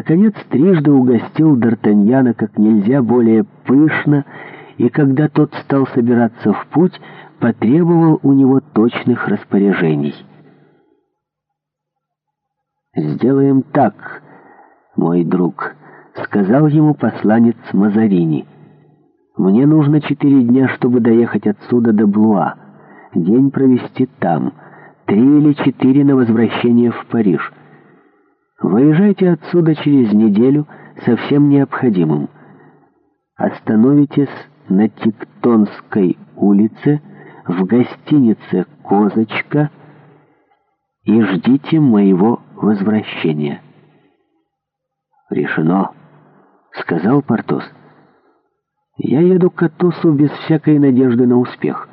Наконец, трижды угостил Д'Артаньяна как нельзя более пышно, и когда тот стал собираться в путь, потребовал у него точных распоряжений. «Сделаем так, мой друг», — сказал ему посланец Мазарини. «Мне нужно четыре дня, чтобы доехать отсюда до Блуа, день провести там, три или четыре на возвращение в Париж». Выезжайте отсюда через неделю со всем необходимым. Остановитесь на Тектонской улице в гостинице «Козочка» и ждите моего возвращения». «Решено», — сказал Портос. «Я еду к Атосу без всякой надежды на успех,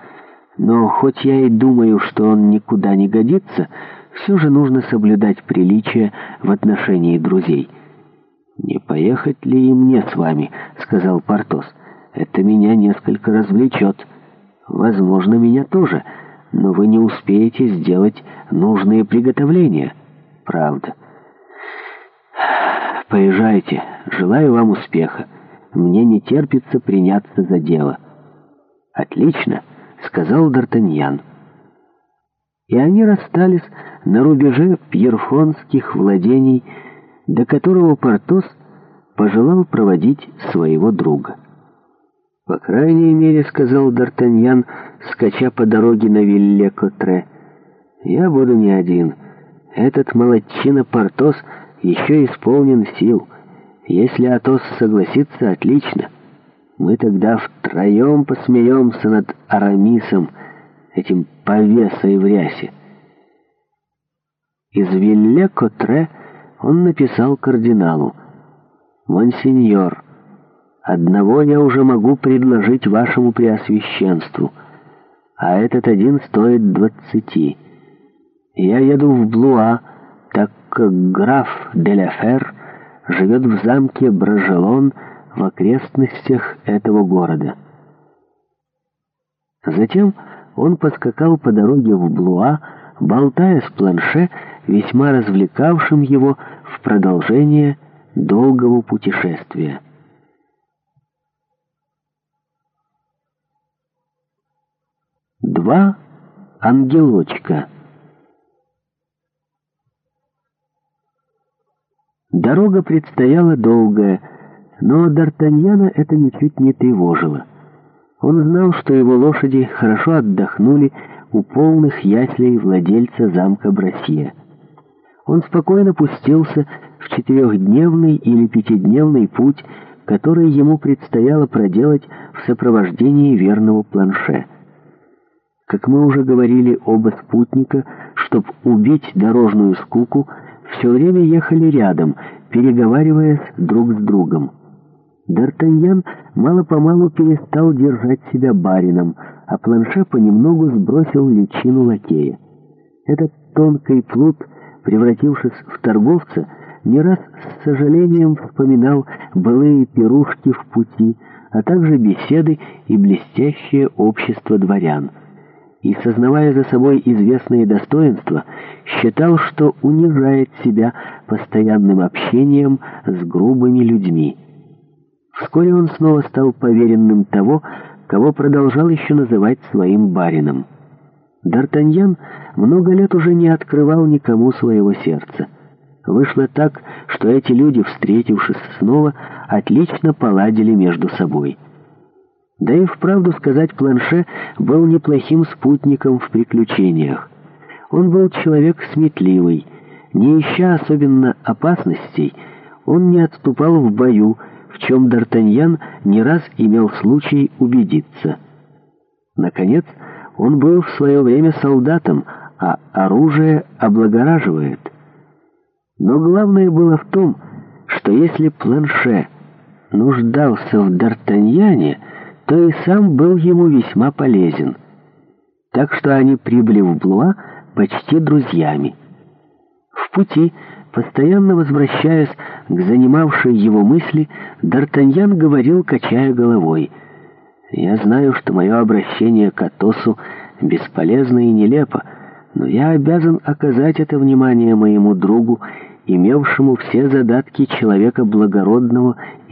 но хоть я и думаю, что он никуда не годится», все же нужно соблюдать приличия в отношении друзей. «Не поехать ли и мне с вами?» — сказал Портос. «Это меня несколько развлечет. Возможно, меня тоже, но вы не успеете сделать нужные приготовления. Правда. Поезжайте. Желаю вам успеха. Мне не терпится приняться за дело». «Отлично», — сказал Д'Артаньян. И они расстались на рубеже пьерфонских владений, до которого Портос пожелал проводить своего друга. «По крайней мере, — сказал Д'Артаньян, скача по дороге на Вилле-Котре, — я буду не один. Этот молодчина Портос еще исполнен сил. Если Атос согласится, отлично. Мы тогда втроем посмеемся над Арамисом, этим повесой в рясе. Из Вилля-Котре он написал кардиналу «Монсеньор, одного я уже могу предложить вашему преосвященству, а этот один стоит двадцати. Я еду в Блуа, так как граф Деляфер живет в замке Брожелон в окрестностях этого города». Затем он подскакал по дороге в Блуа, болтая с планше, весьма развлекавшим его в продолжение долгого путешествия. Два ангелочка Дорога предстояла долгая, но Д'Артаньяна это ничуть не тревожило. Он знал, что его лошади хорошо отдохнули у полных яслей владельца замка Броссия. Он спокойно пустился в четырехдневный или пятидневный путь, который ему предстояло проделать в сопровождении верного планше. Как мы уже говорили, оба спутника, чтобы убить дорожную скуку, все время ехали рядом, переговариваясь друг с другом. Д'Артаньян мало-помалу перестал держать себя барином, а планше понемногу сбросил личину лакея. Этот тонкий плут, превратившись в торговца, не раз с сожалением вспоминал былые пирушки в пути, а также беседы и блестящее общество дворян. И, сознавая за собой известные достоинства, считал, что унижает себя постоянным общением с грубыми людьми. Вскоре он снова стал поверенным того, кого продолжал еще называть своим барином. Д'Артаньян много лет уже не открывал никому своего сердца. Вышло так, что эти люди, встретившись снова, отлично поладили между собой. Да и вправду сказать, Планше был неплохим спутником в приключениях. Он был человек сметливый. Не ища особенно опасностей, он не отступал в бою, в чем Д'Артаньян не раз имел случай убедиться. Наконец, он был в свое время солдатом, а оружие облагораживает. Но главное было в том, что если планше нуждался в Д'Артаньяне, то и сам был ему весьма полезен. Так что они прибыли в Блуа почти друзьями. В пути, постоянно возвращаясь к занимавшей его мысли, Д'Артаньян говорил, качая головой. «Я знаю, что мое обращение к Атосу бесполезно и нелепо, но я обязан оказать это внимание моему другу, имевшему все задатки человека благородного